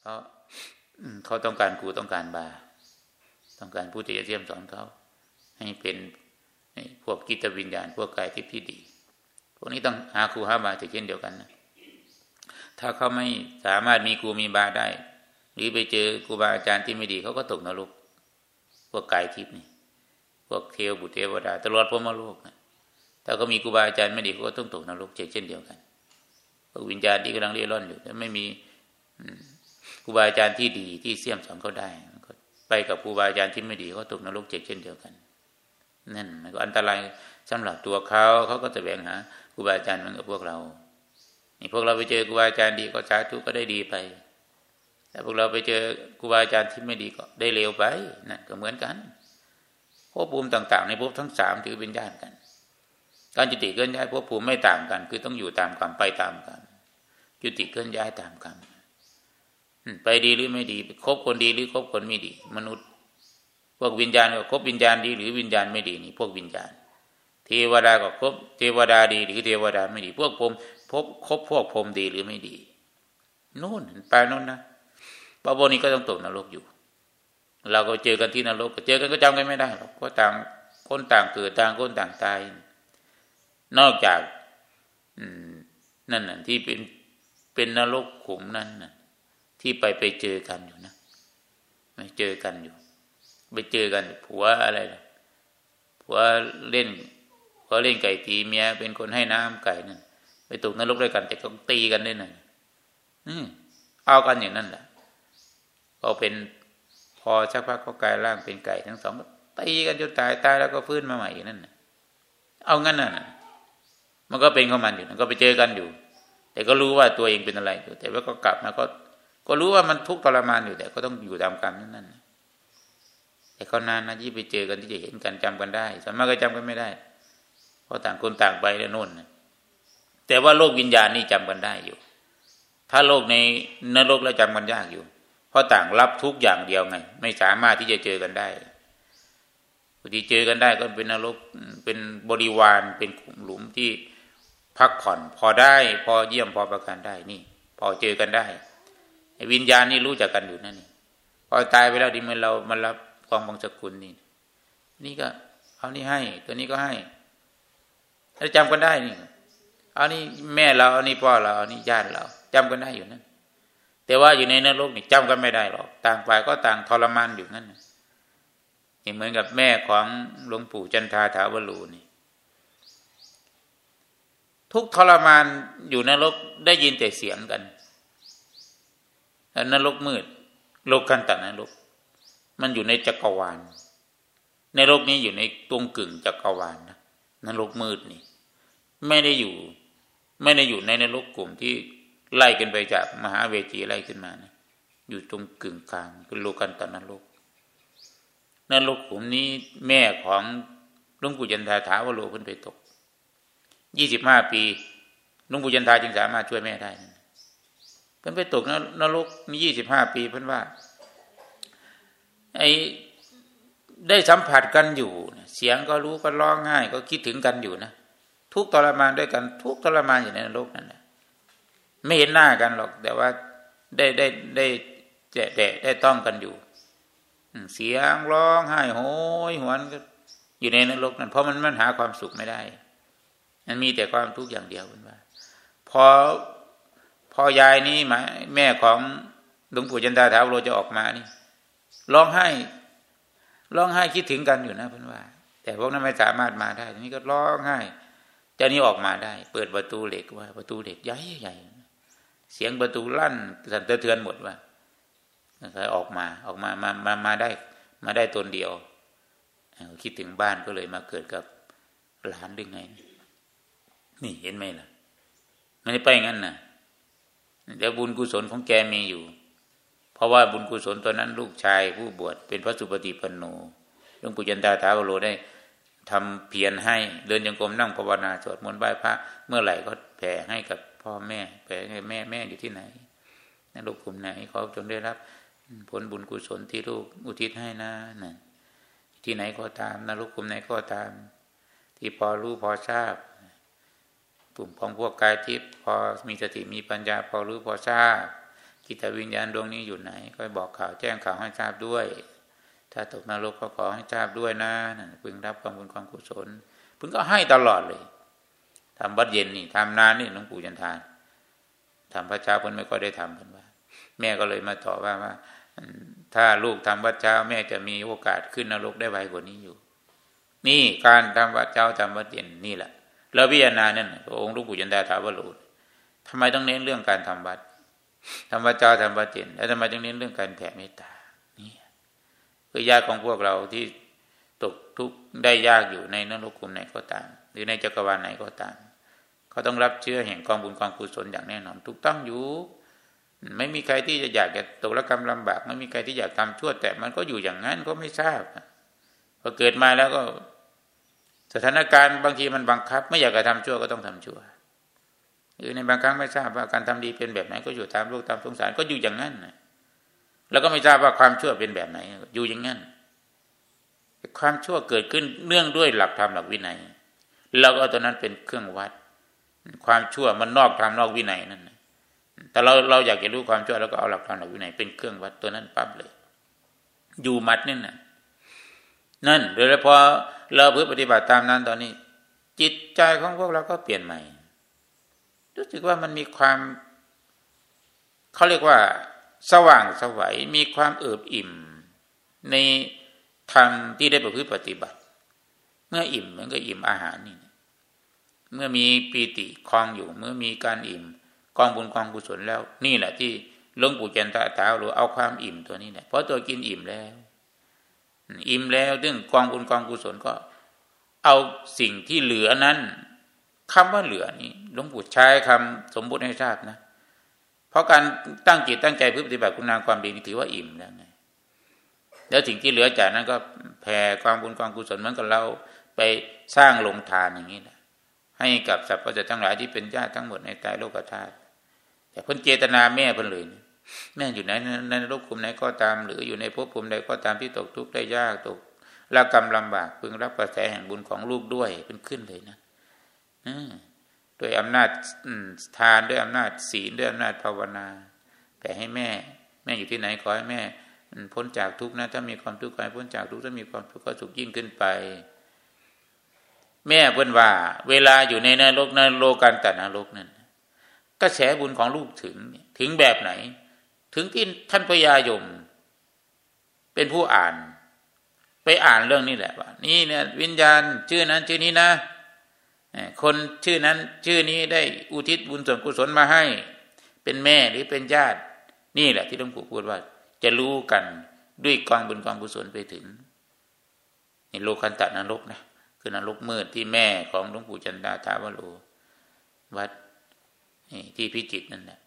เพราะเขาต้องการครูต้องการบา ต้องการผู้ที่จะเทียมสอนเขาให้เป็นพวกกิตวิญญาณ พวกกายทิพย์ที่ดี พวกนี้ต้องหาครูหาบาเช่นเดียวกันนะถ้าเขาไม่สามารถมีครูมีบาได้ หรือไปเจอครูบาอาจารย์ที่ไม่ดีเขาก็ตกนรกพวกกายทิพย์นี่ พวกเทวบุตรเทวดาตลอดพรมโลกนะถ้าเขามีครูบาอาจารย์ไม่ดีเขาก็ต้องตกนรกเช่นเดียวกันพวกวิญญาณที่กำลังเร่ร่อนอยู่แต่ไม่มี รูบาอาจารย์ที่ดีที่เสี่ยมสอนเขาได้ไปกับครูบาอาจารย์ที่ไม่ดีเขาตกนรกเจ็บเช่นเดียวกันนั่นมันก็อันตรายสำหรับตัวเขาเขาก็จะแบ่งหาครูบาอาจารย์มือนกับพวกเรานี่พวกเราไปเจอครูบาอาจารย์ดีก็สาธุก็ได้ดีไป แต่พวกเราไปเจอครูบาอาจารย์ที่ไม่ดีก็ได้เลวไปนั่นก็เหมือนกันภพภูมิต่าง ๆ ในภพทั้งสามถือเป็นญาติกัน การจุติเคลื่อนย้ายภพภูมิไม่ต่างกัน คือต้องอยู่ตามกรรมไปตามกรรมจุติเคลื่อนย้ายตามกรรม ไปดีหรือไม่ดีคบคนดีหรือคบคนไม่ดี มนุษย์ พวกวิญญาณก็คบวิญญาณดีหรือวิญญาณไม่ดีนี่พวกวิญญาณ เทวดาก็คบเทวดาดีหรือเทวดาไม่ดี พวกพรมพบคบพวกพรมดีหรือไม่ดีนู่นไปนู่นนะปะโบนี้ก็ต้องตกนรกอยู่ เราก็เจอกันที่นรกเจอกันก็จำกันไม่ได้หรอกก็ต่างคนต่างเกิดต่างคนต่างตาย นอกจากนั่นน่ะที่เป็นเป็นนรกขุมนั่นน่ะ ที่ไปไปเจอกันอยู่นะไปเจอกันอยู่ ไปเจอกันผัวอะไรผัวเล่นผัวเล่นไก่ตีเมียเป็นคนให้น้ำไก่นั่นไปตกนรกด้วยกันแต่ก็ตีกันได้หน่อยเอากันอย่างนั้นแหละพอเป็นพอชักพักเขากลายร่างเป็นไก่ทั้งสองตีกันจนตายตายแล้วก็ฟื้นมาใหม่อย่างนั้นเอางั้นน่ะมันก็เป็นของมันอยู่มันก็ไปเจอกันอยู่ แต่ก็รู้ว่าตัวเองเป็นอะไรอยู่ แต่ว่าก็กลับมาก็ ก็รู้ว่ามันทุกข์ทรมานอยู่แต่ก็ต้องอยู่ตามกรรมนั่นแต่ก็นานนะที่ไปเจอกันที่จะเห็นกันจำกันได้สามารถก็จำกันไม่ได้ เพราะต่างคนต่างไปแล้วน่นแต่ว่าโลกวิญญาณนี่จำกันได้อยู่ ถ้าโลกในนรกแล้วจำกันยากอยู่ เพราะต่างรับทุกอย่างเดียวไง ไม่สามารถที่จะเจอกันได้พอดีเจอกันได้ก็เป็นนรกเป็นบริวารเป็นขุมหลุมที่พักผ่อน พอได้ พอเยี่ยมพอประการได้นี่ พอเจอกันได้ วิญญาณนี่รู้จักกันอยู่นั่นนี่พอตายไปแล้วดิมันเรามันรับความบังสกุลนี่ นี่ก็ เอานี่ให้ ตัวนี้ก็ให้แล้วจำกันได้นี่เอานี่แม่เราเอานี่พ่อเราเอานี่ญาติเราจำกันได้อยู่นั่นแต่ว่าอยู่ในนรกนี่จำกันไม่ได้หรอก ต่างฝ่ายก็ต่างทรมานอยู่นั่นเหมือนกับแม่ของหลวงปู่จันทาถาวรูนี่ ทุกทรมานอยู่นรกได้ยินแต่เสียงกัน นรกมืด โลกกันตานรก มันอยู่ในจักรวาล ในโลกนี้อยู่ในตรงกึ่งจักรวาลนะนรกมืดนี่ ไม่ได้อยู่ ไม่ได้อยู่ในนรกกลุ่มที่ไล่กันไปจากมหาเวทีไล่ขึ้นมานะอยู่ตรงกึ่งกลางคือโลกันตานรกนรกกลุ่มนี้แม่ของลุงปู่ยันทาถาวโลเพิ่นไปตกยี่สิบห้าปีลุงปู่ยันทาจึงสามารถช่วยแม่ได้ เพิ่นไปตกนรกมียี่สิบห้าปีเพิ่นว่า ไอ้ได้สัมผัสกันอยู่ เสียงก็รู้ก็ร้องง่าย ก็คิดถึงกันอยู่นะทุกทรมานด้วยกัน ทุกทรมานอยู่ในนรกนั่นแหละไม่เห็นหน้ากันหรอก แต่ว่าได้ได้ได้แจะแดะได้ต้องกันอยู่เสียงร้องไห้โหยหวนก็อยู่ในนรกนั่นเพราะมันมันหาความสุขไม่ได้ มันมีแต่ความทุกข์อย่างเดียวเป็นว่า พอ พอยายนี้หมาแม่ของหลวงปู่จันทาถาวโรจะออกมานี่ร้องไห้ร้องไห้คิดถึงกันอยู่นะเพื่อนว่า แต่พวกนั้นไม่สามารถมาได้ทีนี้ก็ร้องไห้เจ้านี้ออกมาได้ เปิดประตูเหล็กว่า ประตูเหล็กใหญ่ใหญ่เสียงประตูลั่นสั่นเทือนหมดว่าก็ออกมาออกมามามามาได้ มาได้ตนเดียวคิดถึงบ้านก็เลยมาเกิดกับหลานดึงไง นี่เห็นไหมล่ะ ไม่ได้ไปงั้นนะเดี๋ยวบุญกุศลของแกมีอยู่ เพราะว่าบุญกุศลตอนนั้นลูกชายผู้บวชเป็นพระสุปฏิปันโนหลวงปู่ยันตาถาวโรได้ทำเพียรให้เดินยังกรมนั่งภาวนาสวดมนต์ไหว้พระเมื่อไหร่ก็แผ่ให้กับพ่อแม่แผ่ให้แม่แม่อยู่ที่ไหนนลูกกลุ่มไหนเขาจงได้รับ ผลบุญกุศลที่ลูกอุทิศให้นะนะที่ไหนก็ตามนรกกลุ่มไหนก็ตาม ที่พอรู้พอทราบ กลุ่มของพวกกายทิพย์พอมีสติมีปัญญาพอรู้พอทราบจิตวิญญาณดวงนี้อยู่ไหน ก็บอกข่าวแจ้งข่าวให้ทราบด้วย ถ้าตกนรกก็ขอให้ทราบด้วยนะพึงรับความบุญความกุศลพึงก็ให้ตลอดเลยทำวัดเย็นนี่ทำนานนี่หลวงปู่จันทานทำพระเจ้าเพิ่นไม่ก็ได้ทำกันว่า แม่ก็เลยมาตอบว่าว่า ถ้าลูกทำวัดเช้า แม่จะมีโอกาสขึ้นนรกได้ไวกว่านี้อยู่ นี่การทำวัดเช้าทำวัดเย็นนี่แหละ แล้วพิจารณานั่นองค์ลวงปู่จันทาถาวรทำไมต้องเน้นเรื่องการทำวัดทำวัดเจ้าทำวัดเย็นแล้วทำไมต้องเน้นเรื่องการแผ่เมตตานี่คือญาติของพวกเราที่ตกทุกข์ได้ยากอยู่ในนรกคุมไหนก็ตาม หรือในจักรวาลไหนก็ตามเขาต้องรับเชื่อแห่งกองบุญกองกุศลอย่างแน่นอนถูกต้องอยู่ ไม่มีใครที่จะอยากจะตกละกรรมลำบาก ไม่มีใครที่อยากทำชั่วแต่มันก็อยู่อย่างนั้นก็ไม่ทราบพอเกิดมาแล้วก็ สถานการณ์บางทีมันบังคับ ไม่อยากจะทำชั่วก็ต้องทำชั่วหรือในบางครั้งไม่ทราบว่าการทำดีเป็นแบบไหนก็อยู่ตามโลกตามสงสารก็อยู่อย่างนั้นแล้วก็ไม่ทราบว่าความชั่วเป็นแบบไหน อยู่อย่างนั้น ความชั่วเกิดขึ้นเนื่องด้วยหลักธรรมหลักวินัยเราก็เอาตัวนั้นเป็นเครื่องวัด ความชั่วมันนอกธรรมนอกวินัยนั่นแต่เราเราอยากจะรู้ความชั่วแล้วก็เอาหลักธรรมหลักวินัยเป็นเครื่องวัดตัวนั้นปั๊บเลย อยู่มัดนี่น่ะนั่นโดยเฉพาะ เราพื่อปฏิบัติตามนั้นตอนนี้ จิตใจของพวกเราก็เปลี่ยนใหม่ รู้สึกว่ามันมีความเขาเรียกว่า สว่างสวัยมีความเอิบอิ่ม ในธรรมที่ได้ประพฤติปฏิบัติ เมื่ออิ่มมันก็อิ่มอาหารนี่เมื่อมีปีติคลองอยู่ เมื่อมีการอิ่มกองบุญกองกุศลแล้ว นี่แหละที่หลวงปู่เจนตาตาหรือเอาความอิ่มตัวนี้แหละเพราะตัวกินอิ่มแล้ว อิ่มแล้วเรื่องกองบุญกองกุศลก็ เอาสิ่งที่เหลือนั้นคำว่าเหลือนี้หลวงปู่ใช้คำสมบุติให้ทราบนะ เพราะการตั้งจิตตั้งใจเพื่อปฏิบัติคุณงามความดีนี่ถือว่าอิ่มแล้วไงแล้วสิ่งที่เหลือจากนั้นก็แผ่ความบุญความกุศลเหมือนกับเราไปสร้างลงทานอย่างนี้นะให้กับสรรพสัตว์ทั้งหลายที่เป็นญาติทั้งหมดในใต้โลกธาตุแต่พ้นเจตนาแม่เพิ่นเลย แม่อยู่ไหนในโลกภูมิไหนก็ตาม หรืออยู่ในภพภูมิใดก็ตามที่ตกทุกข์ได้ยากตกละกรรมลำบากพึงรับกระแสแห่งบุญของลูกด้วยเป็นขึ้นเลยนะด้วยอำนาจทานด้วยอำนาจศีลด้วยอำนาจภาวนา แต่ให้แม่ แม่อยู่ที่ไหนขอให้แม่พ้นจากทุกข์นะถ้ามีความทุกข์ขอให้พ้นจากทุกข์ถ้ามีความทุกข์ก็สุขยิ่งขึ้นไป แม่เพิ่นว่า เวลาอยู่ในนรกนโลกันตนรกนั่นกระแสบุญของลูกถึงถึงแบบไหน ถึงที่ท่านพญายม เป็นผู้อ่าน ไปอ่านเรื่องนี้แหละว่านี่เนี่ยวิญญาณชื่อนั้นชื่อนี้นะคนชื่อนั้นชื่อนี้ได้อุทิศบุญส่วนกุศลมาให้ เป็นแม่หรือเป็นญาติ นี่แหละที่หลวงปู่พูดว่า จะรู้กันด้วยกองบุญกองกุศลไปถึงนี่โลคันตะนรกนะคือนรกมืดที่แม่ของหลวงปู่จันดาทาวโรวัดที่พิจิตรนั่นแหละ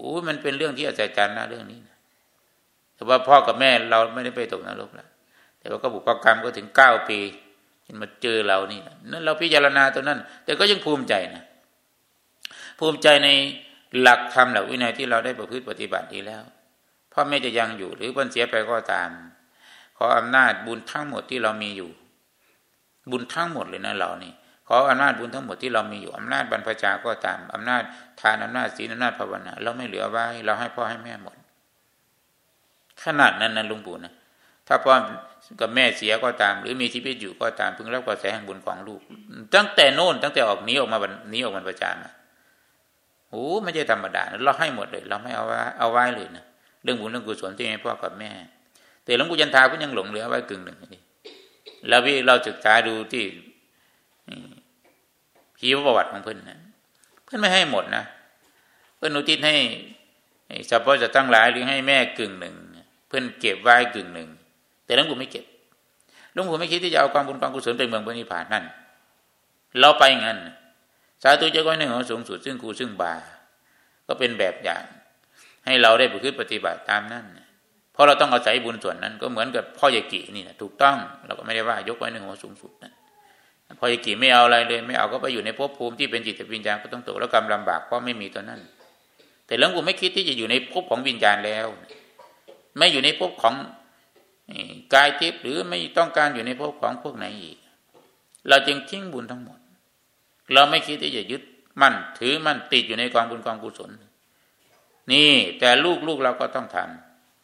โอ้มันเป็นเรื่องที่อาจารย์นะเรื่องนี้นะแต่ว่าพ่อกับแม่เราไม่ได้ไปตกนรกแล้วแต่ว่าก็บุกกรรมก็ถึงเก้าปีมาเจอเรานี่นั่นเราพิจารณาตัวนั้น แต่ก็ยังภูมิใจนะภูมิใจในหลักธรรมหลักวินัยที่เราได้ประพฤติปฏิบัติดีแล้วพ่อแม่จะยังอยู่หรือวันเสียไปก็ตาม ขออำนาจบุญทั้งหมดที่เรามีอยู่ บุญทั้งหมดเลยนะเรานี่ ขออำนาจบุญทั้งหมดที่เรามีอยู่อำนาจบรรพชาก็ตามอำนาจทานอำนาจศีลอำนาจภาวนาเราไม่เหลือไว้เราให้พ่อให้แม่หมด ขนาดนั้นนะลุงปู่นะถ้าพ่อกับแม่เสียก็ตาม หรือมีชีวิตอยู่ก็ตามพึงรับกระแสแห่งบุญของลูก ตั้งแต่โน่นตั้งแต่ออกนี้ออกมาวันนี้ออกมาประจานนะโอ้ไม่ใช่ธรรมดาเราให้หมดเลย เราไม่เอาไว้เอาไว้เลยนะเรื่องบุญเรื่องกุศลที่ให้พ่อกับแม่ แต่หลวงปู่จันทาก็ยังหลงเหลือไว้กึ่งหนึ่งนี่แล้ววิเราศึกษาดูที่ ชีวประวัติของเพื่อนนะเพื่อนไม่ให้หมดนะเพื่อนอุทิศให้สัพพะจะตั้งหลายหรือให้แม่กึ่งหนึ่งเพื่อนเก็บไว้กึ่งหนึ่งแต่หลวงปู่ไม่เก็บหลวงปู่ไม่คิดที่จะเอาความบุญความกุศลไปเมืองพระนิพพานนั่นเราไปงั้นสาธุเจ้าก้อยหนึ่งของสูงสุดซึ่งครูซึ่งบา ก็เป็นแบบอย่าง ให้เราได้ประพฤติปฏิบัติตามนั้นเพราะเราต้องอาศัยบุญส่วนนั้น ก็เหมือนกับพ่อยกินี่นะถูกต้อง เราก็ไม่ได้ว่ายกไว้หนึ่งของสูงสุดนั้น พอยกิไม่เอาอะไรเลย ไม่เอาก็ไปอยู่ในภพภูมิที่เป็นจิตวิญญาณก็ต้องตกแล้วกรรมลำบากเพราะไม่มีตัวนั้น แต่หลวงปู่ไม่คิดที่จะอยู่ในภพของวิญญาณแล้ว ไม่อยู่ในภพของกายทิพย์หรือไม่ต้องการอยู่ในภพของพวกไหนอีก เราจึงทิ้งบุญทั้งหมด เราไม่คิดที่จะยึดมั่นถือมั่นติดอยู่ในกองบุญกองกุศล นี่แต่ลูกลูกเราก็ต้องท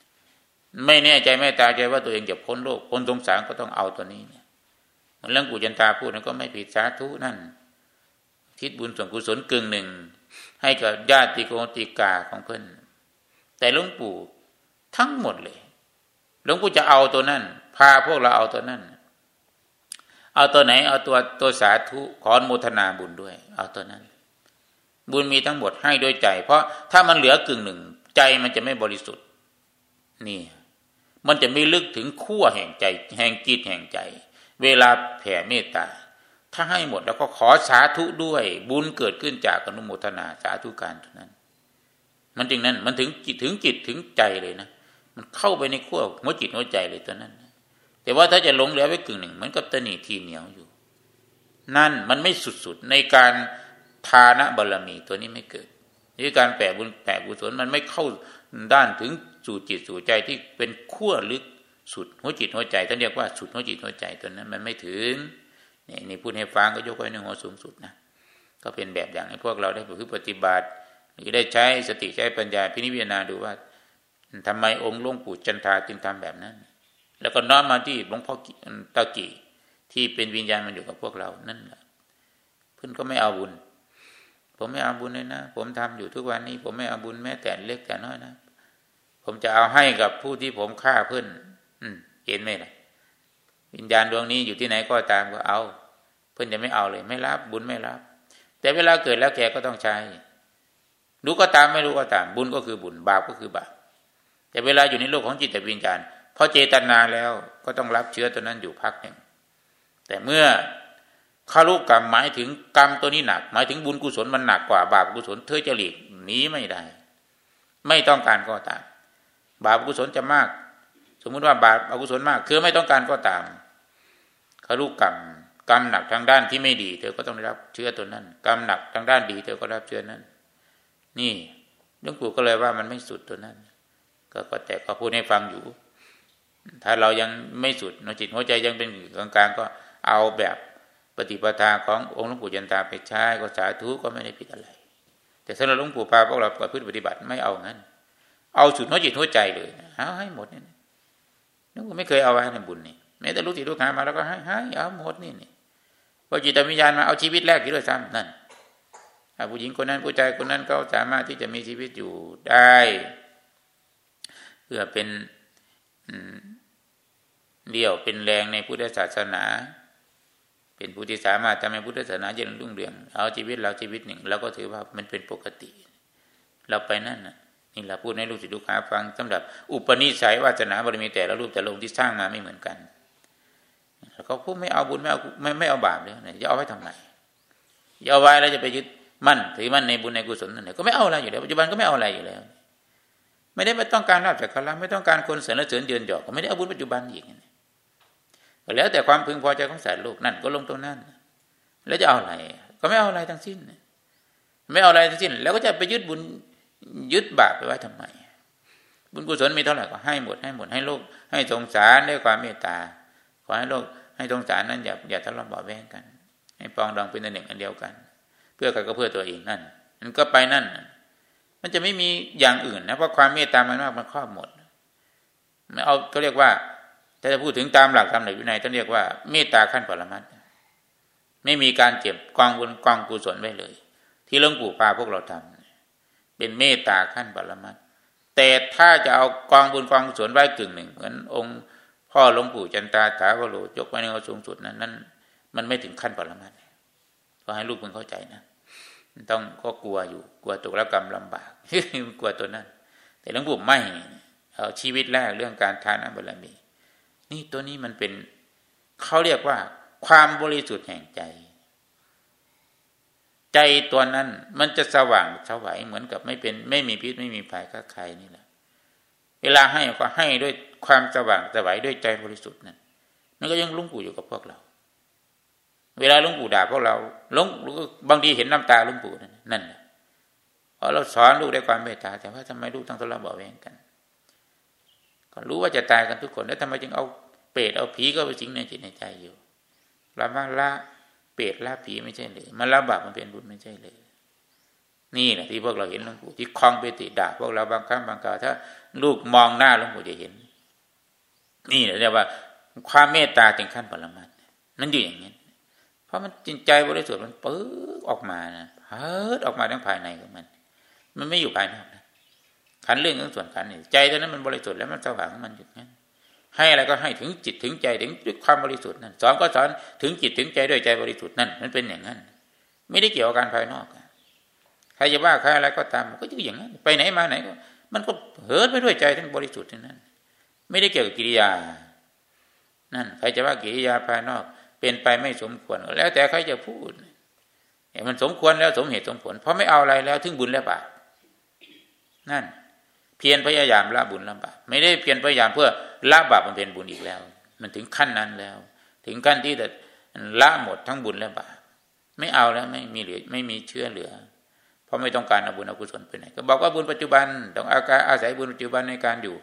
ำไม่แน่ใจไม่ตาใจว่าตัวเองจะพ้นโลกพ้นสงสารก็ต้องเอาตัวนี้เนี่ย เรื่องกุจันตาพูดนั้นก็ไม่ผิดสาธุนั่นคิดบุญส่วนกุศลกึ่งหนึ่ง ให้กับญาติโกติกาของเพื่อนแต่หลวงปู่ทั้งหมดเลยหลวงปู่จะเอาตัวนั้นพาพวกเราเอาตัวนั้นเอาตัวไหน เอาตัวตัวสาธุขออนุโมทนาบุญด้วย เอาตัวนั้น บุญมีทั้งหมดให้ด้วยใจ เพราะถ้ามันเหลือกึ่งหนึ่ง ใจมันจะไม่บริสุทธิ์ นี่ มันจะไม่ลึกถึงขั้วแห่งใจ แห่งจิตแห่งใจ เวลาแผ่เมตตา ถ้าให้หมดแล้วก็ขอสาธุด้วย บุญเกิดขึ้นจากอนุโมทนาสาธุการท่านั้น มันจึงนั้นมันถึงจิตถึงจิตถึงใจเลยนะมันเข้าไปในขั้วหัวจิตหัวใจเลยตัวนั้น แต่ว่าถ้าจะหลงเหลือไว้กึ่งหนึ่งมือนกับตะหนีทีเหนียวอยู่ นั่นมันไม่สุดๆในการทานบารรมีตัวนี้ไม่เกิดนี่การแปะบุญแปะบุญสนมันไม่เข้าด้านถึงสู่จิตสู่ใจที่เป็นขั้วลึก สุดหัวจิตหัวใจท่านเรียกว่าสุดหัวจิตหัวใจตัวนั้นมันไม่ถึงนี่นี่พูดให้ฟังก็ยกไว้ในหัวสูงสุดนะก็เป็นแบบอย่างให้พวกเราได้ฝึกปฏิบัติหรือได้ใช้สติใช้ปัญญาพินิจพิจารณาดูว่าทำไมองค์หลวงปู่จันทาจึงทำแบบนั้น แล้วก็น้อมมาที่หลวงพ่อตากีที่เป็นวิญญาณมันอยู่กับพวกเรานั่นแหละเพื่อนก็ไม่เอาบุญ ผมไม่เอาบุญเลยนะ ผมทำอยู่ทุกวันนี้ ผมไม่เอาบุญแม้แต่เล็กแต่น้อยนะ ผมจะเอาให้กับผู้ที่ผมฆ่าเพื่อน อืมเห็นไหมล่ะวิญญาณดวงนี้อยู่ที่ไหนก็ตามก็เอา เพื่อนจะไม่เอาเลย ไม่รับ บุญไม่รับ แต่เวลาเกิดแล้วแกก็ต้องใช้รู้ก็ตามไม่รู้ก็ตาม บุญก็คือบุญบาปก็คือบาปแต่เวลาอยู่ในโลกของจิตวิญญาณพอเจตนาแล้วก็ต้องรับเชื้อตัวนั้นอยู่พักหนึ่งแต่เมื่อข้าลูกกรรมหมายถึงกรรมตัวนี้หนัก หมายถึงบุญกุศลมันหนักกว่า บาปกุศลเธอจะหลีกหนีไม่ได้ ไม่ต้องการก็ตามบาปกุศลจะมาก มมุติว่าบาปอกุศลมาก คือไม่ต้องการก็ตามข้าลูกกรรมกรรมหนักทางด้านที่ไม่ดี เธอก็ต้องได้รับเชื้อตัวนั้นกรรมหนักทางด้านดี เธอก็รับเชื้อนั้น นี่หลวงปู่ก็เลยว่ามันไม่สุดตัวนั้น ก็แต่ก็พูดให้ฟังอยู่ ถ้าเรายังไม่สุดนจิตหัวใจยังเป็นกลางๆก็เอาแบบปฏิปทาขององค์หลวงปู่ยันตาไปใช้ก็สาธุก็ไม่ได้ผิดอะไร แต่สำหรับหลวงปู่ปาพวกเราประพฤติปฏิบัติไม่เอางั้น เอาสุดหัวจิตหัวใจเลยเอาให้หมดนี่ นึกว่าไม่เคยเอาไว้ในบุญนี่แม้แต่ลูกศิษย์ลูกหามาแล้วก็ให้ให้เอาหมดนี่นี่พอจิตวิญญาณมาเอาชีวิตแรกที่ด้วยซ้ำนั่นผู้หญิงคนนั้นผู้ชายคนนั้นก็สามารถที่จะมีชีวิตอยู่ได้ เพื่อเป็นเดี่ยวเป็นแรงในพุทธศาสนา เป็นผู้ที่สามารถทำให้พุทธศาสนาเจริญรุ่งเรือง เอาชีวิตเราชีวิตหนึ่งเราก็ถือว่ามันเป็นปกติ เราไปนั่นนะ นี่เราพูดให้ลูกศิษย์ลูกหาฟังสำหรับ อุปนิสัยวาสนาบารมีแต่ละรูปแต่ลงที่สร้างมาไม่เหมือนกันเขาพูดไม่เอาบุญไม่เอาไม่ไม่เอาบาปเลยจะเอาไว้ทำไมจะเอาไว้แล้วจะไปยึดมั่นถือมั่นในบุญในกุศลนั่นแหละก็ไม่เอาอะไรอยู่แล้วปัจจุบันก็ไม่เอาอะไรอยู่แล้ว ไม่ได้ไม่ต้องการลาบจากคารไม่ต้องการคนเสนอเสริญเยือนหยอกก็ไม่ได้เอาบุญปัจจุบันอีกแล้วแต่ความพึงพอใจของสารโลกนั่นก็ลงตรงนั้น แล้วจะเอาอะไร ก็ไม่เอาอะไรทั้งสิ้น ไม่เอาอะไรทั้งสิ้น แล้วก็จะไปยึดบุญ ยึดบาปไปไว้ทำไม บุญกุศลมีเท่าไหร่ก็ให้หมดให้หมดให้โลก ให้สงสารด้วยความเมตตา ขอให้โลกให้สงสารนั้นอย่าอย่าทะเลาะเบาแวงกัน ให้ปองดองเป็นอันหนึ่งอันเดียวกัน เพื่อกันก็เพื่อตัวเองนั่นมันก็ไปนั่น มันจะไม่มีอย่างอื่นนะเพราะความเมตตามันมากมันครอบหมดมเอาเขาเรียกว่าถ้าจะพูดถึงตามหลักธรรมในวินัยท่านเรียกว่าเมตตาขั้นปรมัตไม่มีการเก็บกองบุญกองกุศลไว้เลย ที่หลวงปู่พาพวกเราทำ เป็นเมตตาขั้นปรมัตแต่ถ้าจะเอากองบุญกองกุศลไว้กึ่งหนึ่ง เหมือนองค์พ่อหลวงปู่จันตาถาวโรยกไว้ในสูงสุดนั้นนั้นมันไม่ถึงขั้นปรมัตก็ให้ลูกมึงเข้าใจนะต้องก็กลัวอยู่กลัวตกละกรรมลำบากกลัวตัวนั้น แต่หลวงปู่ไม่เอาชีวิตแรกเรื่องการทานบารมี นี่ตัวนี้มันเป็นเขาเรียกว่าความบริสุทธิ์แห่งใจ ใจตัวนั้นมันจะสว่างสวัยเหมือนกับไม่เป็น ไม่มีพิษไม่มีภัยกับใครนี่แหละ เวลาให้ก็ให้ด้วยความสว่างสวัยด้วยใจบริสุทธิ์นั่นมันก็ยังลุงปู่อยู่กับพวกเรา เวลาลุงปู่ด่าพวกเราลุงบางทีเห็นน้ำตาลุงปู่นั่นนั่นเพราะเราสอนลูกด้วยความเมตตา แต่ว่าทำไมลูกต้องทะเลาะเบาแวงกัน ก็รู้ว่าจะตายกันทุกคนแล้วทำไมจึงเอาเปรตเอาผีก็ไปสิงในจิตในใจอยู่ละมาละ เปรตละผีไม่ใช่เลยมันละบาปมันเป็นบุญไม่ใช่เลยนี่แหละที่พวกเราเห็นหลวงปู่ที่คลองไปติด่าพวกเราบางครั้งบางคราวถ้า ลูกมองหน้าหลวงปู่จะเห็น นี่เรียกว่า ความเมตตาถึงขั้นปรมัตมันอยู่อย่างนี้เพราะมันจิตใจบริสุทธิ์มันเปิดออกมานะเปิดออกมาทั้งภายในของมัน มันไม่อยู่ภายนอกนะขันเรื่องของส่วนขันนี่ใจตอนนั้นมันบริสุทธิ์แล้วมันสว่างของมันอยู่นั้น ให้อะไรก็ให้ถึงจิตถึงใจถึงด้วยความบริสุทธิ์นั่นสอนก็สอนถึงจิตถึงใจด้วยใจบริสุทธิ์นั่นมันเป็นอย่างนั้น ไม่ได้เกี่ยวกับการภายนอกใครจะว่าใครอะไรก็ตามก็จะอย่างนั้น ไปไหนมาไหนก็ มันก็เหินไปด้วยใจทั้งบริสุทธิ์ทั้งนั้น ไม่ได้เกี่ยวกับกิริยา นั่น ใครจะว่ากิริยาภายนอก เป็นไปไม่สมควร แล้วแต่ใครจะพูดมันสมควรแล้วสมเหตุสมผล เพราะไม่เอาอะไรแล้ว ถึงบุญและบาปนั่น เพียรพยายามละบุญละบาปไม่ได้เพียรพยายามเพื่อละบาปมันเป็นบุญอีกแล้ว มันถึงขั้นนั้นแล้ว ถึงขั้นที่จะละหมดทั้งบุญและบาปไม่เอาแล้วไม่มีเหลือไม่มีเชื้อเหลือ เพราะไม่ต้องการเอาบุญเอากุศลไปไหนก็บอกว่าบุญปัจจุบันต้องอาการอาศัยบุญปัจจุบันในการอยู่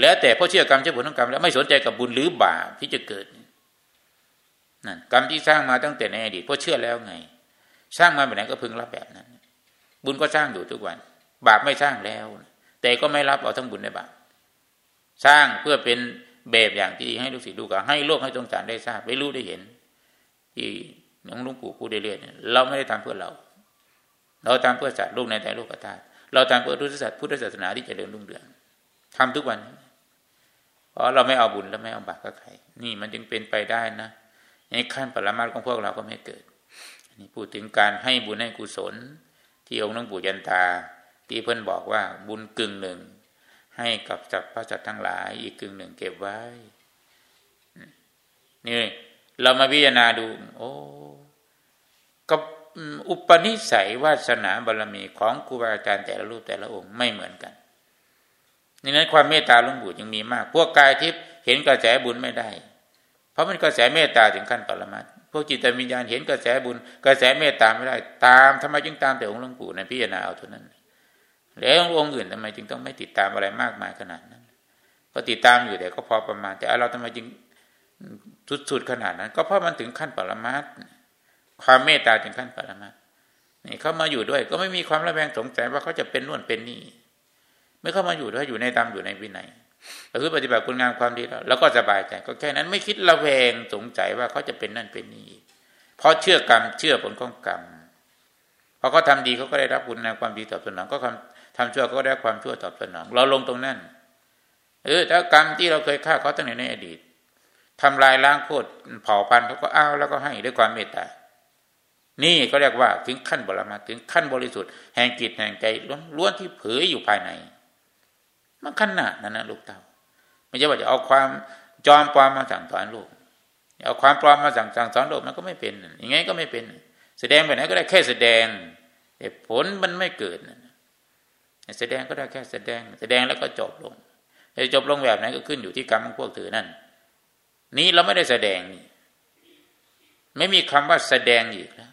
แล้วแต่เพราะเชื่อกรรมเชื่อผลของกรรมแล้วไม่สนใจกับบุญหรือบาปที่จะเกิดนั่นกรรมที่สร้างมาตั้งแต่ในอดีตเพราะเชื่อแล้วไง สร้างมาแบบไหนก็พึงรับแบบนั้น บุญก็สร้างอยู่ทุกวัน บาปไม่สร้างแล้ว แต่ก็ไม่รับเอาทั้งบุญและบาปสร้างเพื่อเป็นแบบอย่างที่ให้ลูกศิษย์ลูกหาให้โลกให้สงสารได้ทราบได้รู้ได้เห็น ที่หลวงลุงปู่พูดเรื่อยๆเราไม่ได้ทำเพื่อเรา เราทำเพื่อสัตว์ลูกในใจโลกธาตุเราทำเพื่อพุทธศาสพุทธศาสนาที่จะเจริญรุ่งเรืองทำทุกวัน เพราะเราไม่เอาบุญแล้วไม่เอาบาปกับใครนี่มันจึงเป็นไปได้นะในขั้นปรมาของพวกเราก็ไม่เกิดนี่พูดถึงการให้บุญให้กุศล ที่องค์หลวงปู่ยันตา ที่เพิ่อนบอกว่าบุญกึ่งหนึ่ง ให้กับจับพระจัตทั้งหลาย อีกกึ่งหนึ่งเก็บไว้ นี่เรามาพิจารณาดู โอ้กับอุปนิสัยวาสนาบารรมีของครูบาอาจารย์แต่ละรูปแต่ละองค์ไม่เหมือนกันนี่นั้นความเมตตาหลวงปู่ยังมีมาก พวกกายทิพย์เห็นกระแสบุญไม่ได้ เพราะมันกระแสเมตตาถึงขั้นปรมาตพวกจิตวิญญาณเห็นกระแสบุญ กระแสเมตตาไม่ได้ ตามทำไมจึงตามแต่องค์หลวงปู่ในพิจารณาเอาเท่านั้น แล้วองค์อื่นทำไมจึงต้องไม่ติดตามอะไรมากมายขนาดนั้น ก็ติดตามอยู่แต่ก็พอประมาณ แต่เราทำไมจึงสุดๆขนาดนั้น ก็เพราะมันถึงขั้นปรมาตความเมตตาถึงขั้นปรมาตนี่เขามาอยู่ด้วย ก็ไม่มีความระแวงสงสัยว่าเขาจะเป็นน่นเป็นนี่ไม่เข้ามาอยู่ด้วยอยู่ในตามอยู่ในวินัยก็คือปฏิบัติคุณงามความดีแล้วแล้วก็สบายใจ ก็แค่นั้นไม่คิดระแวงสงสัยว่าเขาจะเป็นนั่นเป็นนี่เพราะเชื่อกรรมเชื่อผลของกรรมพอเขาทาดีเขาก็ได้รับคุณงามความดีตอบสนองก็ ทำชั่วก็ได้ความชั่วตอบสนอง เราลงตรงนั้น เออถ้ากรรมที่เราเคยฆ่าเขาตั้งแต่ในอดีตทำลายล้างโคตรเผ่าพันธุ์เขาก็เอาแล้วก็ให้ด้วยความเมตตา นี่ก็เรียกว่าถึงขั้นบรมาถึงขั้นบริสุทธิ์แห่งจิตแห่งใจล้วนที่เผยอยู่ภายใน มันขนาดนั้นนะลูกเต่าไม่ใช่ว่าจะเอาความจอมปลอมมาสั่งสอนลูกเอาความปลอมมาสั่งสั่งสอนโลกมันก็ไม่เป็นอย่างไงก็ไม่เป็น แสดงไปไหนก็ได้แค่แสดงแต่ผลมันไม่เกิด แสดงก็ได้แค่แสดง แสดงแล้วก็จบลงจะจบลงแบบไหนก็ขึ้นอยู่ที่กรรมของพวกเธอนั่น นี้เราไม่ได้แสดงนี่ไม่มีคำว่าแสดงอีกแล้ว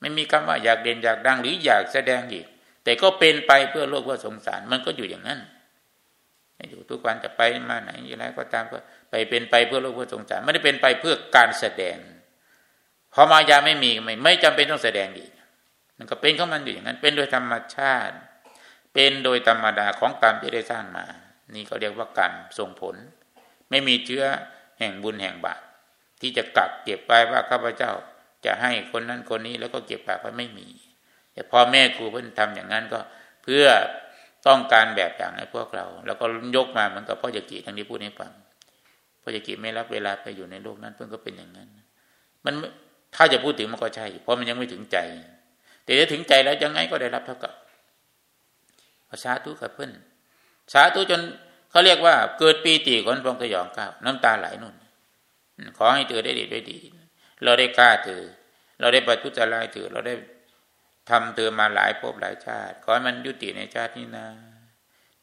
ไม่มีคำว่าอยากเด่นอยากดังหรืออยากแสดงอีก แต่ก็เป็นไปเพื่อโลกเพื่อสงสาร มันก็อยู่อย่างนั้นอยู่ทุกวันจะไปมาไหนอย่างไรก็ตามก็ไปเป็นไปเพื่อโลกเพื่อสงสารไม่ได้เป็นไปเพื่อการแสดงพอมายาไม่มีไม่ไม่จำเป็นต้องแสดงอีกมันก็เป็นของมันอยู่อย่างนั้น เป็นโดยธรรมชาติ เป็นโดยธรรมดาของกรรมที่ได้สร้างมา นี่เขาเรียกว่ากรรมส่งผล ไม่มีเชื้อแห่งบุญแห่งบาปที่จะกักเก็บไปว่าข้าพเจ้าจะให้คนนั้นคนนี้แล้วก็เก็บปากไว้ไม่มี แต่พ่อแม่ครูเพิ่นทำอย่างนั้นก็เพื่อต้องการแบบอย่างให้พวกเรา แล้วก็ยกมาเหมือนกับพ่อจกีทั้งนี้พูดให้ฟังพ่อจกีไม่รับเวลาไปอยู่ในโลกนั้นเพิ่นก็เป็นอย่างนั้น มันถ้าจะพูดถึงมันก็ใช่ เพราะมันยังไม่ถึงใจ แต่ถ้าถึงใจแล้วยังไงก็ได้รับเท่ากับ สาธุกับเพื่อนสาธุจนเขาเรียกว่า เกิดปีติคนพองสยองก้าวน้ำตาไหลนุ่น ขอให้เธอได้ดีได้ดี เราได้กล้าเธอ เราได้ปฏิจารเธอเราได้ทำเธอมาหลายภพหลายชาติ ขอให้มันยุติในชาตินี้นะ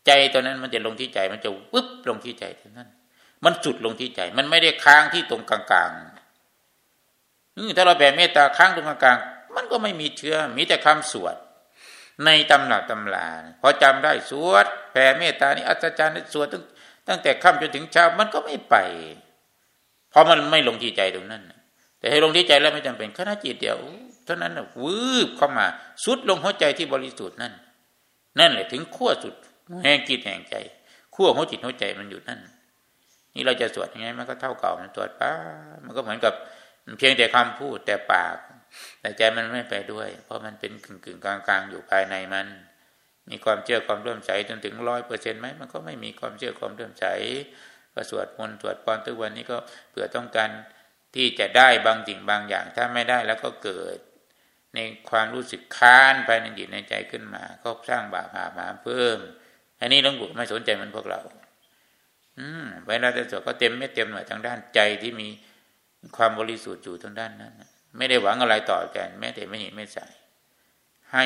ใจตอนนั้นมันจะลงที่ใจ มันจะวึบลงที่ใจเท่านั้น มันจุดลงที่ใจ มันไม่ได้ค้างที่ตรงกลางๆถ้าเราแผ่เมตตาค้างตรงกลางๆมันก็ไม่มีเชื้อมีแต่คำสวด ในตำหนักตำลาพอจำได้สวดแผ่เมตตานี่อัศจรรย์สวดตั้งตั้งแต่ค่ำจนถึงเช้ามันก็ไม่ไป เพราะมันไม่ลงที่ใจตรงนั้น แต่ให้ลงที่ใจแล้วไม่จำเป็นขณะจิตเดียวเท่านั้นนะวืบเข้ามาสุดลงหัวใจที่บริสุทธิ์นั่น นั่นแหละถึงขั้วสุดแห่งจิตแห่งใจขั้วหัวจิตหัวใจมันอยู่นั่น นี่เราจะสวดยังไงมันก็เท่าเก่ามันสวดป้ามันก็เหมือนกับเพียงแต่คำพูดแต่ปาก แต่ใจมันไม่ไปด้วย เพราะมันเป็นกึ่งกึ่งกลางกลางอยู่ภายในมัน มีความเชื่อความเลื่มใสจนถึงร้อยเปอร์เซ็นต์ไหมมันก็ไม่มีความเชื่อความเลื่มใสก็สวดมนต์สวดปอนทุกวันนี้ก็เพื่อต้องการที่จะได้บางสิ่งบางอย่าง ถ้าไม่ได้แล้วก็เกิด ในความรู้สึกค้านภายในจิตในใจขึ้นมา ก็สร้างบาปหามาเพิ่ม อันนี้หลวงปู่ไม่สนใจมันพวกเรา อืมเวลาจะสวดก็เต็มไม่เต็มหน่อยทางด้านใจที่มีความบริสุทธิ์อยู่ทางด้านนั้น ไม่ได้หวังอะไรต่อกัน แม้แต่ไม่เห็นไม่ใส่ให้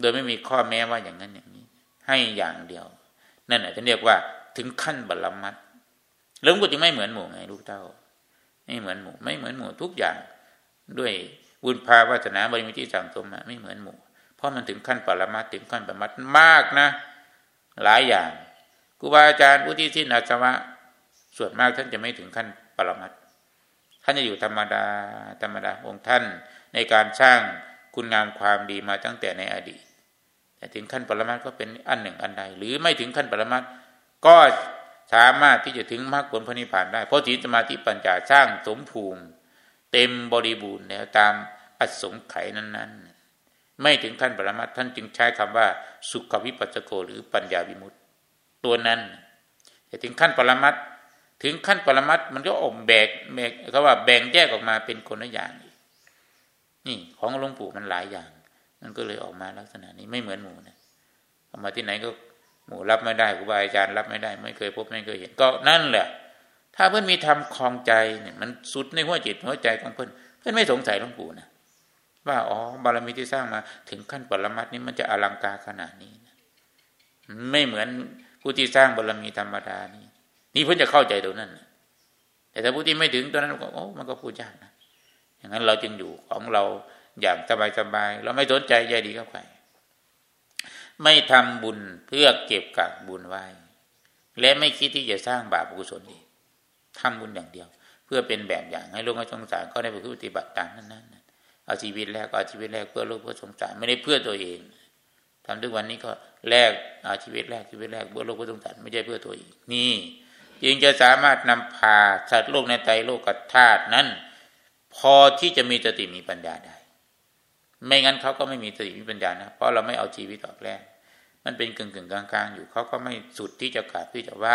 โดยไม่มีข้อแม้ว่าอย่างนั้นอย่างนี้ ให้อย่างเดียว นั่นแหละจะเรียกว่าถึงขั้นบรรมัดหลวงปู่จึงไม่เหมือนหมู่ไงลูกเต้า ไม่เหมือนหมู่ ไม่เหมือนหมู่ทุกอย่าง ด้วยบุญภาวาสนาบริมิที่สั่งสมมาไม่เหมือนหมู่ เพราะมันถึงขั้นปรมัตถึงขั้นปรมัตมากนะ หลายอย่างครูบาอาจารย์ผู้ที่ที่นาสวะส่วนมากท่านจะไม่ถึงขั้นปรมัต ท่านจะอยู่ธรรมดาธรรมดาองค์ท่านในการสร้างคุณงามความดีมาตั้งแต่ในอดีต แต่ถึงขั้นปรมัตก็เป็นอันหนึ่งอันใด หรือไม่ถึงขั้นปรมัตก็สามารถที่จะถึงมรรคผลพระนิพพานได้ เพราะศีลสมาธิปัญญาสร้างสมภูมิ เต็มบริบูรณ์แล้วตามอัศงไขนั้น ๆ ไม่ถึงขั้นปรมัตท่านจึงใช้คำว่า สุขวิปัสสโกหรือปัญญาวิมุตตตัวนั้นแต่ถึงขั้นปรมัตถ ถึงขั้นปรมัตมันก็อมแบกแบกเขาว่าแบ่งแยกออกมาเป็นคนละอย่างนี่ของหลวงปู่มันหลายอย่าง มันก็เลยออกมาลักษณะนี้ไม่เหมือนหมูนะออกมาที่ไหนก็หมูรับไม่ได้ครูบาอาจารย์รับไม่ได้ ไม่เคยพบไม่เคยเห็นก็นั่นแหละ ถ้าเพื่อนมีทำคลองใจเนี่ยมันสุดในหัวจิตหัวใจของเพื่อนเพื่อนไม่สงสัยหลวงปู่นะว่าอ๋อบารมีที่สร้างมา ถึงขั้นปรมัตนี้มันจะอลังการขนาดนี้นะไม่เหมือนผู้ที่สร้างบารมีธรรมดานี่ นี่เพื่อนจะเข้าใจตรงนั้นแต่ถ้าผู้ที่ไม่ถึงตัวนั้นก็โอ้มันก็พูดยากนะอย่างนั้นเราจึงอยู่ของเราอย่างสบายๆเราไม่สนใจใยดีกับใครไม่ทำบุญเพื่อเก็บกักบุญไว้ และไม่คิดที่จะสร้างบาปกุศลอีกทำบุญอย่างเดียว เพื่อเป็นแบบอย่างให้โลกให้สงสารเขาได้ไปปฏิบัติตามนั้นๆเอาชีวิตแรกเอาชีวิตแรกเพื่อโลกเพื่อสงสารไม่ได้เพื่อตัวเองทำทุกวันนี้ก็แลกเอาชีวิตแรกชีวิตแรกเพื่อโลกเพื่อสงสารไม่ใช่เพื่อตัวเองนี่ จึงจะสามารถนำพาสัตว์โลกในใจโลกกับธาตุนั้น พอที่จะมีสติมีปัญญาได้ ไม่งั้นเขาก็ไม่มีสติมีปัญญานะเพราะเราไม่เอาชีวิตออกแรกมันเป็นกึ่งกึ่งกลางกลางอยู่เขาก็ไม่สุดที่จะขาดที่จะไหว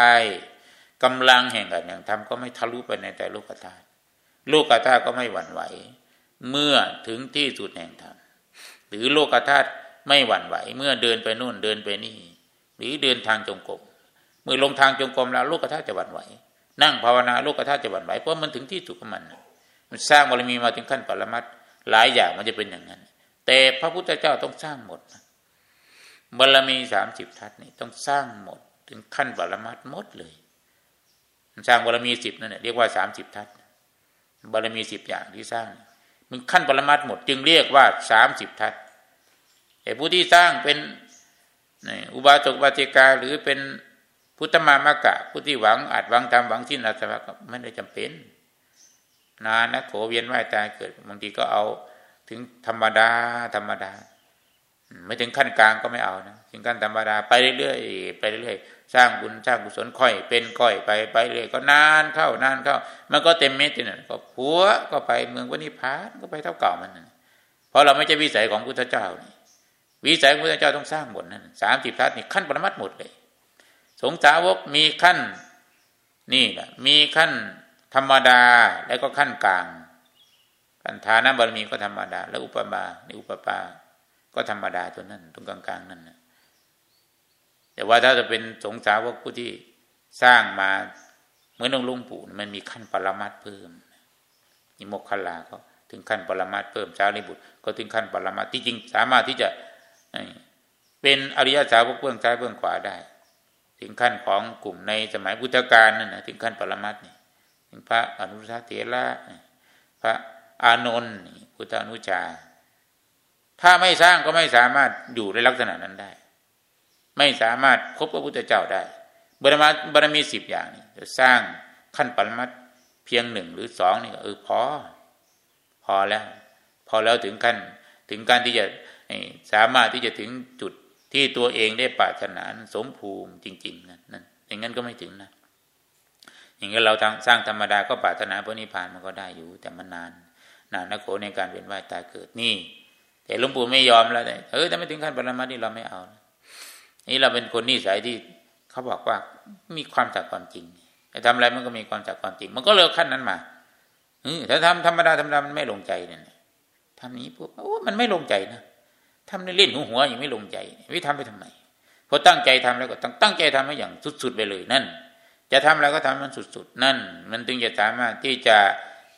กำลังแห่งการอย่างทำก็ไม่ทะลุไปในแต่โลกธาตุโลกธาตุก็ไม่หวั่นไหว เมื่อถึงที่สุดแห่งธรรมหรือโลกธาตุไม่หวั่นไหว เมื่อเดินไปนู่นเดินไปนี่ หรือเดินทางจงกรม มื่อลงทางจงกรมแล้วโลกธาตุจะหวั่นไหว นั่งภาวนาโลกธาตุจะหวั่นไหวเพราะมันถึงที่สุดของมัน มันสร้างบารมีมาถึงขั้นปรมัตหลายอย่างมันจะเป็นอย่างนั้น แต่พระพุทธเจ้าต้องสร้างหมดบารมีสามสิบทัศนี่ต้องสร้างหมด ถึงขั้นบารมัตหมดเลยสร้างบารมีสิบนั่นแหละเรียกว่าสามสิบทัศบารมีสิบอย่างที่สร้างมันขั้นปรมัตหมด จึงเรียกว่าสามสิบทัศแต่ผู้ที่สร้างเป็นอุบาสกบาติกาหรือเป็น พุทธมามะกะผู้ที่หวังอาจหวังทำหวังสิ้นาสวะก็ไม่ได้จำเป็น นานะโขเวียนว่ายตายเกิดบางทีก็เอาถึงธรรมดาธรรมดา ไม่ถึงขั้นกลางก็ไม่เอานะถึงขั้นธรรมดาไปเรื่อยๆไปเรื่อยๆสร้างบุญสร้างกุศลค่อย เป็นค่อยไปไปเรื่อยก็นานเข้านานเข้า มันก็เต็มเม็ดเนี่ก็ผัวก็ไปเมืองวันิพานก็ไปเท่าเก่ามันเพราะเราไม่ใช่วิสัยของพุทธเจ้านี่วิสัยของพุทธเจ้าต้องสร้างหมดนั่นสามสิบทัศนี่ขั้นปรมัตหมดเลย สงสาวกมีขั้น นี่แหละมีขั้นธรรมดาแล้วก็ขั้นกลางอันฐานะบารมีก็ธรรมดา แล้วอุปมาในอุปปาก็ธรรมดาตัวนั้น ตรงกลางๆนั่นนะแต่ว่าถ้าจะเป็นสงสาวกผู้ที่สร้างมาเหมือนองค์ลุงปู่มันมีขั้นปรมัตเพิ่มนิโมกขลาก็ถึงขั้นปรมัตเพิ่มชาลิบุตร ก็ถึงขั้นปรมัตที่จริงสามารถที่จะเป็นอริยสาวกเบื้องซ้ายเบื้องขวาได้ ถึงขั้นของกลุ่มในสมัยพุทธกาลนั่นนะถึงขั้นปรมัตนี่ถึงพระอนุสาเถระพระอานนท์พุทธานุชาถ้าไม่สร้างก็ไม่สามารถอยู่ในลักษณะนั้นได้ ไม่สามารถพบพระพุทธเจ้าได้บารมีบารมีสิบอย่างนี้จะสร้างขั้นปรมัตเพียงหนึ่งหรือสองนี่ก็เออพอ พอแล้วพพอแล้วถึงขั้นถึงการที่จะสามารถที่จะถึงจุด ที่ตัวเองได้ปรารถนาสมภูมิจริง ๆนะนั่นอย่างนั้นก็ไม่ถึงนะอย่างนั้นเราทางสร้างธรรมดาก็ปรารถนาพระนิพพานมันก็ได้อยู่ แต่มันนาน นานนักโขในการเวียนว่ายตายเกิดนี่ แต่หลวงปู่ไม่ยอมแล้วเออถ้าไม่ถึงขั้นปรมาที่เราไม่เอานี่เราเป็นคนนิสัยที่เขาบอกว่ามีความจากความจริงแต่ทำอะไรมันก็มีความจากความจริง มันก็เลิกขั้นนั้นมาถ้าทำธรรมดาธรรมดามันไม่ลงใจเนี่ยทำนี้พวกโอ้มันไม่ลงใจนะ ทำเล่นหัวหัวย่างไม่ลงใจวิทำไปทำไมพอตั้งใจทำแล้วก็ต้องตั้งใจทำให้อย่างสุดๆไปเลยนั่น จะทำอะไรก็ทำมันสุดๆ นั่น มันถึงจะสามารถที่จะ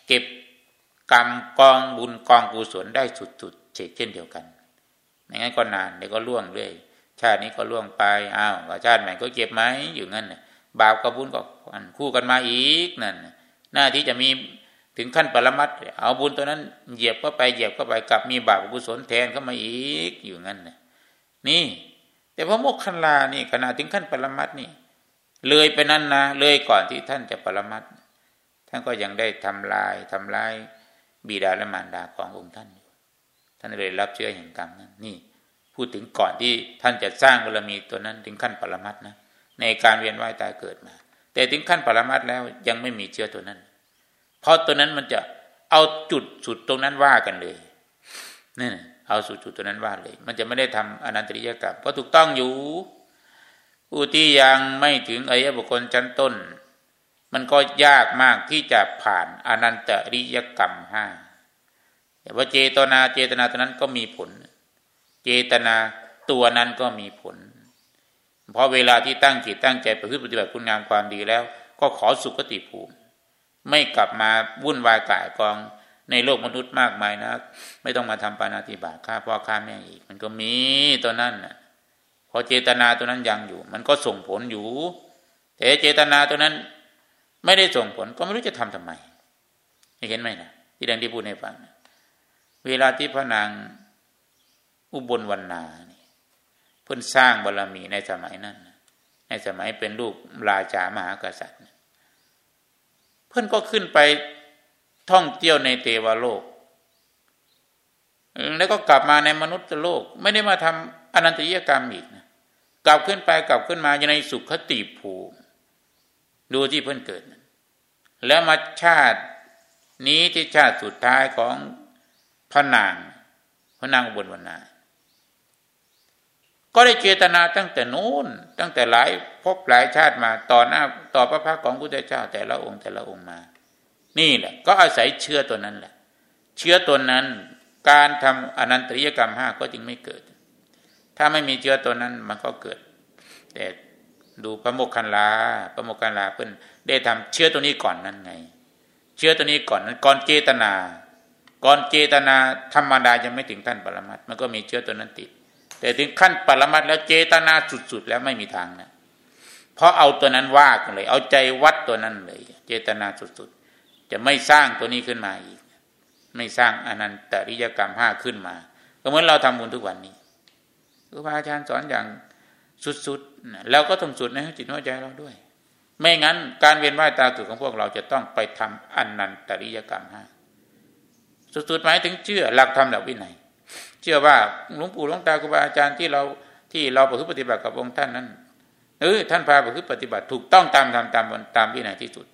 เก็บกรรมกองบุญกองกุศลได้สุดๆเช่นเดียวกันไม่งั้นก็นานเดี๋ยวก็ล่วงเรื่อยชาตินี้ก็ล่วงไปอ้าวชาติใหม่ก็เก็บไหมอยู่งั้นบาปกับบุญก็คู่กันมาอีกนั่น หน้าที่จะมี ถึงขั้นปรมัตเอาบุญตัวนั้นเหยียบเข้าไปเหยียบเข้าไปกลับมีบาปกุศลแทนเข้ามาอีกอยู่งั้นนะนี่ แต่พระโมกขันลานี่ขณะถึงขั้นปรมัตนี่ เลยไปนั้นนะเลยก่อนที่ท่านจะปรมัตท่านก็ยังได้ทำลายทำลายบิดาและมารดาขององค์ท่านอยู่ท่านเลยรับเชื่อแห่งกรรมนั้นนี่ พูดถึงก่อนที่ท่านจะสร้างบารมีตัวนั้นถึงขั้นปรมัตนะในการเวียนว่ายตายเกิดมา แต่ถึงขั้นปรมัตแล้วยังไม่มีเชื้อตัวนั้น เพราะตัวนั้นมันจะเอาจุดสุดตรงนั้นว่ากันเลยนี่เอาสุดจุดตัวนั้นว่าเลย มันจะไม่ได้ทำอนันตริยกรรมเพราะถูกต้องอยู่ผู้ที่ยังไม่ถึงอริยบุคคลชั้นต้น มันก็ยากมากที่จะผ่านอนันตริยกรรมห้าแต่ว่าเจตนาเจตนาตัวนั้นก็มีผล เจตนาตัวนั้นก็มีผล เพราะเวลาที่ตั้งจิตตั้งใจประพฤติปฏิบัติคุณงามความดีแล้ว ก็ขอสุคติภูมิ ไม่กลับมาวุ่นวายกายกองในโลกมนุษย์มากมายนะไม่ต้องมาทำปานาติบาฆ่าพ่อฆ่าแม่อีก มันก็มีตัวนั้นนะพอเจตนาตัวนั้นยังอยู่ มันก็ส่งผลอยู่ แต่เจตนาตัวนั้น ไม่ได้ส่งผลก็ไม่รู้จะทำทำไมเห็นไหมนะที่ดังที่พูดให้ฟังเวลาที่พระนางอุบลวรรณานี่เพิ่นสร้างบารรมีในสมัยนั้น ในสมัยเป็นลูกราชามหากษัตริย์ เพื่อนก็ขึ้นไปท่องเที่ยวในเทวโลก แล้วก็กลับมาในมนุษย์โลก ไม่ได้มาทำอนันตริยกรรมอีกนะกลับขึ้นไปกลับขึ้นมาอยู่ในสุขติภูมิดูที่เพื่อนเกิด แล้วมาชาตินี้ที่ชาติสุดท้ายของพระนางพระนางบนวนา ก็ได้เจตนาตั้งแต่นู้นตั้งแต่หลายพบหลายชาติมาต่อหน้าต่อพระพักของพุทธเจ้าแต่ละองค์แต่ละองค์มา นี่แหละ ก็อาศัยเชื้อตัวนั้นแหละ เชื้อตัวนั้นการทำอนันตริยกรรมห้าก็จึงไม่เกิด ถ้าไม่มีเชื้อตัวนั้นมันก็เกิด แต่ดูพระโมคคันลาพระโมคคันลาเพิ่นได้ทำเชื้อตัวนี้ก่อนนั้นไง เชื้อตัวนี้ก่อนนั้นก่อนเจตนา ก่อนเจตนาธรรมดายังไม่ถึงขั้นปรมัตมันก็มีเชื้อตัวนั้นติด แต่ถึงขั้นปรมัตแล้วเจตนาสุดๆ แล้วไม่มีทางนะเพราะเอาตัวนั้นว่ากันเลย เอาใจวัดตัวนั้นเลย เจตนาสุดๆ จะไม่สร้างตัวนี้ขึ้นมาอีก ไม่สร้างอนันตริยกรรมห้าขึ้นมา ก็เหมือนเราทำบุญทุกวันนี้ครูบาอาจารย์สอนอย่างสุดๆ แล้วก็ต้องสุดในจิตหัวใจเราด้วย ไม่งั้นการเวียนว่ายตาเกิดของพวกเราจะต้องไปทำอนันตริยกรรมห้าสุดๆหมายถึงเชื่อหลักธรรมหลักวินัย เชื่อว่าหลวงปู่หลวงตาครูบาอาจารย์ที่เราที่เราประพฤติปฏิบัติกับองค์ท่านนั้นเออท่านพาประพฤติปฏิบัติถูกต้องตามธรรมตามตามวินัยที่สุด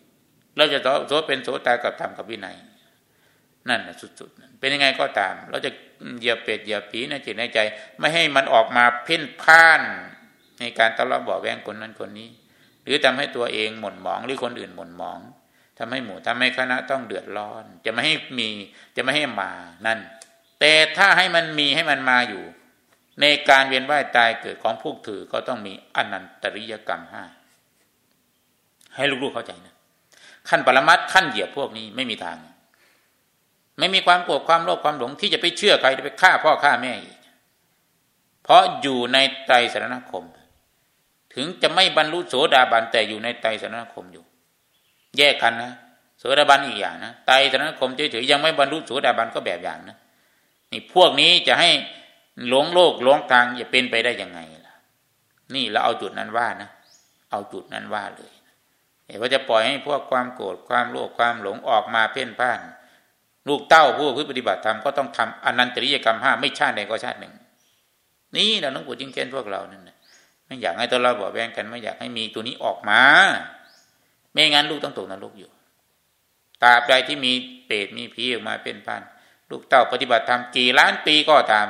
เราจะโสเป็นโสตากับธรรมกับวินัย นั่นสุดๆเป็นยังไงก็ตาม เราจะเหยียบเป็ดเหยียบผีในจิตในใจ ไม่ให้มันออกมาเพ่นพ่าน ในการตะเลาะเบาแวงคนนั้นคนนี้ หรือทำให้ตัวเองหม่นหมองหรือคนอื่นหม่นหมองทำให้หมู่ทำให้คณะต้องเดือดร้อน จะไม่ให้มีจะไม่ให้มานั่น แต่ถ้าให้มันมีให้มันมาอยู่ ในการเวียนว่ายตายเกิดของพวกถือก็ต้องมีอนันตริยกรรมห้าให้ลูกๆเข้าใจนะขั้นปรมัตขั้นเหยียบพวกนี้ไม่มีทาง ไม่มีความโกรธความโลภความหลงที่จะไปเชื่อใครจะไปฆ่าพ่อฆ่าแม่อีก เพราะอยู่ในไตรสรณคม ถึงจะไม่บรรลุโสดาบันแต่อยู่ในไตรสรณคมอยู่ แยกกันนะโสดาบันอีกอย่างนะไตรสรณคมเฉยๆยังไม่บรรลุโสดาบันก็แบบอย่างนะ นี่พวกนี้จะให้หลงโลกหลงทางจะเป็นไปได้ยังไงล่ะ นี่เราเอาจุดนั้นว่านะเอาจุดนั้นว่าเลยเห็นว่าจะปล่อยให้พวกความโกรธความโลภความหลงออกมาเพ่นพ่าน ลูกเต้าผู้พึ่งปฏิบัติธรรมก็ต้องทำอนันตริยกรรมห้าไม่ชาติใดก็ชาติหนึ่ง นี่เราต้องปวดจิงเกนพวกเรานั่นนะไม่อยากให้ตัวเราบอแบ่งกันไม่อยากให้มีตัวนี้ออกมา ไม่งั้นลูกต้องตกนรกอยู่ตราบใดที่มีเปรตมีผีออกมาเป็นพัน ลูกเต้าปฏิบัติธรรมกี่ล้านปีก็ตาม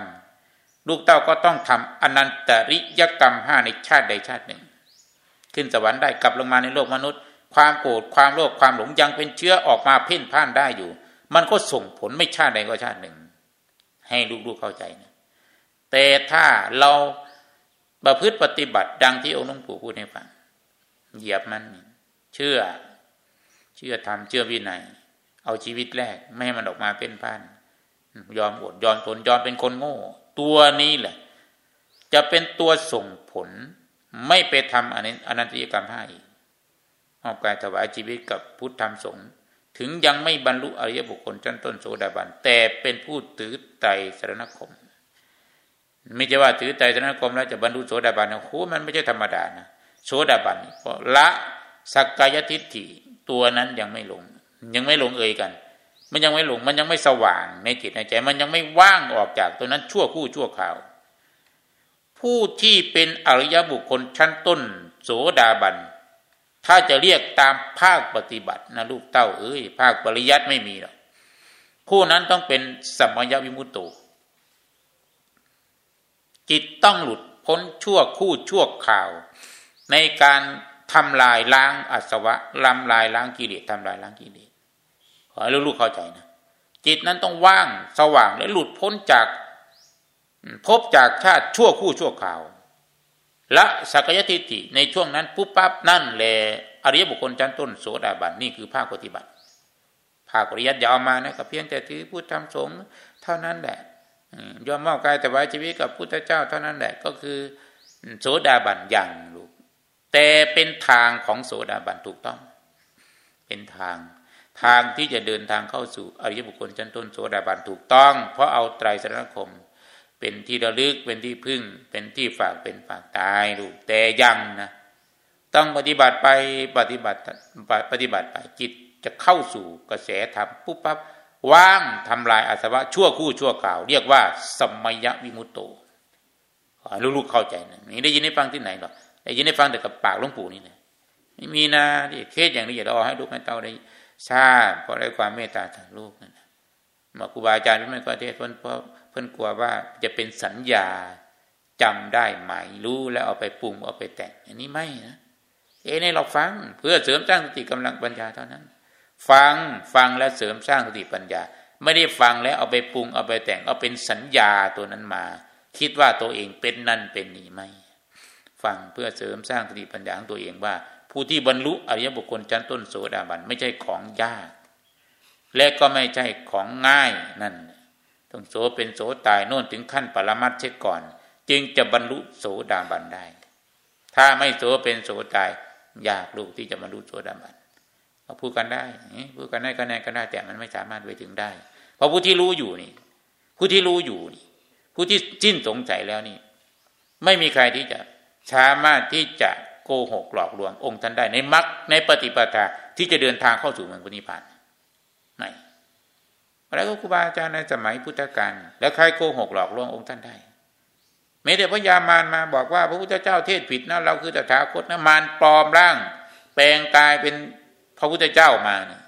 ลูกเต้าก็ต้องทำอนันตริยกรรมห้าในชาติใดชาติหนึ่ง ขึ้นสวรรค์ได้กลับลงมาในโลกมนุษย์ ความโกรธความโลภความหลงยังเป็นเชื้อออกมาเพ่นพ่านได้อยู่ มันก็ส่งผลไม่ชาติใดก็ชาติหนึ่ง ให้ลูกๆเข้าใจนะแต่ถ้าเราประพฤติปฏิบัติดังที่องค์หลวงปู่พูดให้ฟังเหยียบมันเชื่อ เชื่อธรรมเชื่อวินัยเอาชีวิตแรกไม่ให้มันออกมาเป็นพัน ยอมอดยอมทนยอมเป็นคนโง่ ตัวนี้แหละ จะเป็นตัวส่งผล ไม่ไปทำอนันติกรรมให้มอบกายถวายชีวิตกับพุทธธรรมสงฆ์ถึงยังไม่บรรลุอริยบุคคลชั้นต้นโสดาบัน แต่เป็นผู้ถือไตรสรณคม ไม่ใช่ว่าถือไตรสรณคมแล้วจะบรรลุโสดาบันนะโหมันไม่ใช่ธรรมดานะโสดาบันเพราะละสักกายทิฏฐิตัวนั้นยังไม่ลง ยังไม่ลงเอยกัน มันยังไม่หลงมันยังไม่สว่างในจิตในใจ มันยังไม่ว่างออกจากตัวนั้นชั่วคู่ชั่วข่าว ผู้ที่เป็นอริยบุคคลชั้นต้น โสดาบัน ถ้าจะเรียกตามภาคปฏิบัตินะลูกเต้าเอ้ยภาคปริยัติไม่มีหรอกผู้นั้นต้องเป็นสมยวิมุตโตจิตต้องหลุดพ้นชั่วคู่ชั่วข่าว ในการทำลายล้างอสวะลำลายล้างกิเลสทำลายล้างกิเลส ให้ลูกๆเข้าใจนะจิตนั้นต้องว่างสว่างและหลุดพ้นจากพบจากชาติชั่วคู่ชั่วข่าวละสักยทิฏฐิในช่วงนั้นปุ๊บปั๊บนั่นแหละอริยบุคคลชั้นต้นโสดาบันนี่คือภาคปฏิบัติภาคปริยัติยาวมานะกับเพียงแต่ถือพุทธธรรมสงฆ์เท่านั้นแหละยอมมอบกายแต่ไว้ชีวิตกับพุทธเจ้าเท่านั้นแหละก็คือโสดาบันอย่างลูกแต่เป็นทางของโสดาบันถูกต้อง เป็นทาง ทางที่จะเดินทางเข้าสู่อริยบุคคลชั้นต้นโสดาบันถูกต้อง เพราะเอาไตรสรณคม เป็นที่ระลึกเป็นที่พึ่ง เป็นที่ฝากเป็นฝากตายลูกแต่ยังนะต้องปฏิบัติไปปฏิบัติปฏิบัติไปจิตจะเข้าสู่กระแสธรรมปุ๊บปั๊บว่างทำลายอาสวะชั่วคู่ชั่วข่าว เรียกว่า สมัยวิมุตโตลูกๆเข้าใจนะนี่ได้ยินได้ฟังที่ไหนหรอกได้ยินได้ฟังแต่กับปากหลวงปู่นี่นะไม่มีนะที่เคสอย่างนี้อย่าเราให้ลูกให้เต้าได้ ทราบเพราะได้ความเมตตาจากลูกนั่นมาครูบาอาจารย์ไม่ก็เทศเพราะเพิ่นกลัวว่าจะเป็นสัญญาจำได้ไหมรู้แล้วเอาไปปรุงเอาไปแต่ง อันนี้ไม่นะเอ้ในเราฟัง เพื่อเสริมสร้างสติกำลังปัญญาเท่านั้น ฟังฟังแล้วเสริมสร้างสติปัญญา ไม่ได้ฟังแล้วเอาไปปรุงเอาไปแต่ง เอาเป็นสัญญาตัวนั้นมา คิดว่าตัวเองเป็นนั่นเป็นนี่ไม่ ฟังเพื่อเสริมสร้างสติปัญญาของตัวเองว่า ผู้ที่บรรลุอริยบุคคลชั้นต้นโสดาบันไม่ใช่ของยาก และก็ไม่ใช่ของง่ายนั่นต้องโสเป็นโสตายโน่นถึงขั้นปรมัตเช่ก่อน จึงจะบรรลุโสดาบันได้ ถ้าไม่โสเป็นโสตายยากลูกที่จะบรรลุโสดาบันเราพูดกันได้พูดกันได้ก็แน่ก็ได้แต่มันไม่สามารถไปถึงได้ เพราะผู้ที่รู้อยู่นี่ ผู้ที่รู้อยู่นี่ ผู้ที่จิ้นสงสัยแล้วนี่ ไม่มีใครที่จะสามารถที่จะ โกหกหลอกลวงองค์ท่านได้ในมรรคในปฏิปทาที่จะเดินทางเข้าสู่เมืองพนิพานไม่แล้วก็ครูบาอาจารย์ในสมัยพุทธกาลแล้วใครโกหกหลอกลวงองค์ท่านได้ไม่แต่พระยามารมาบอกว่า พระพุทธเจ้าเทศผิดนะเราคือตถาคตนะมารปลอมร่าง แปลงกายเป็นพระพุทธเจ้ามาเนี่ย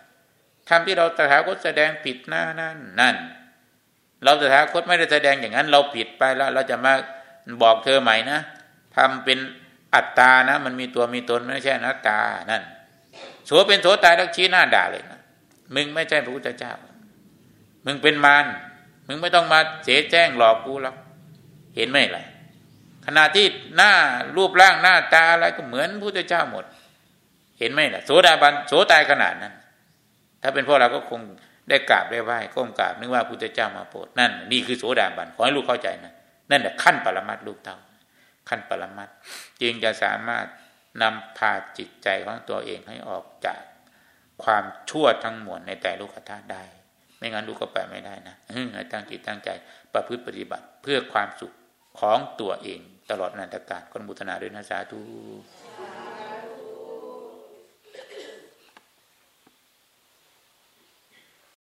ทำที่เราตถาคตแสดงผิดนะนั่นนั่น เราตถาคตไม่ได้แสดงอย่างนั้น เราผิดไปแล้ว เราจะมาบอกเธอใหม่นะทำเป็น อัตตานะ มันมีตัวมีตนไม่ใช่นัตตานั่นโสเป็นโสตายแล้วชี้หน้าด่าเลยนะมึงไม่ใช่พระพุทธเจ้า มึงเป็นมารมึงไม่ต้องมาเสแจ้งหลอกกูหรอกเห็นไหมล่ะขณะที่หน้ารูปร่างหน้าตาอะไรก็เหมือนพุทธเจ้าหมด เห็นไหมล่ะ โสดาบันโสตายขนาดนั้น ถ้าเป็นพวกเราก็คงได้กราบได้ไหว้ก้มกราบนึกว่าพุทธเจ้ามาโปรดนั่นนี่คือโสดาบันขอให้ลูกเข้าใจนะนั่นแหละขั้นปรมัตลูกเต่า ขั้นปรมัตจึงจะสามารถนำพาจิตใจของตัวเองให้ออกจากความชั่วทั้งมวลในแต่ลูกธาตุได้ ไม่งั้นลูกก็ไปไม่ได้นะตั้งจิตตั้งใจประพฤติปฏิบัติเพื่อความสุขของตัวเองตลอดนันตการคนบุตนาด้วยนะสาธุ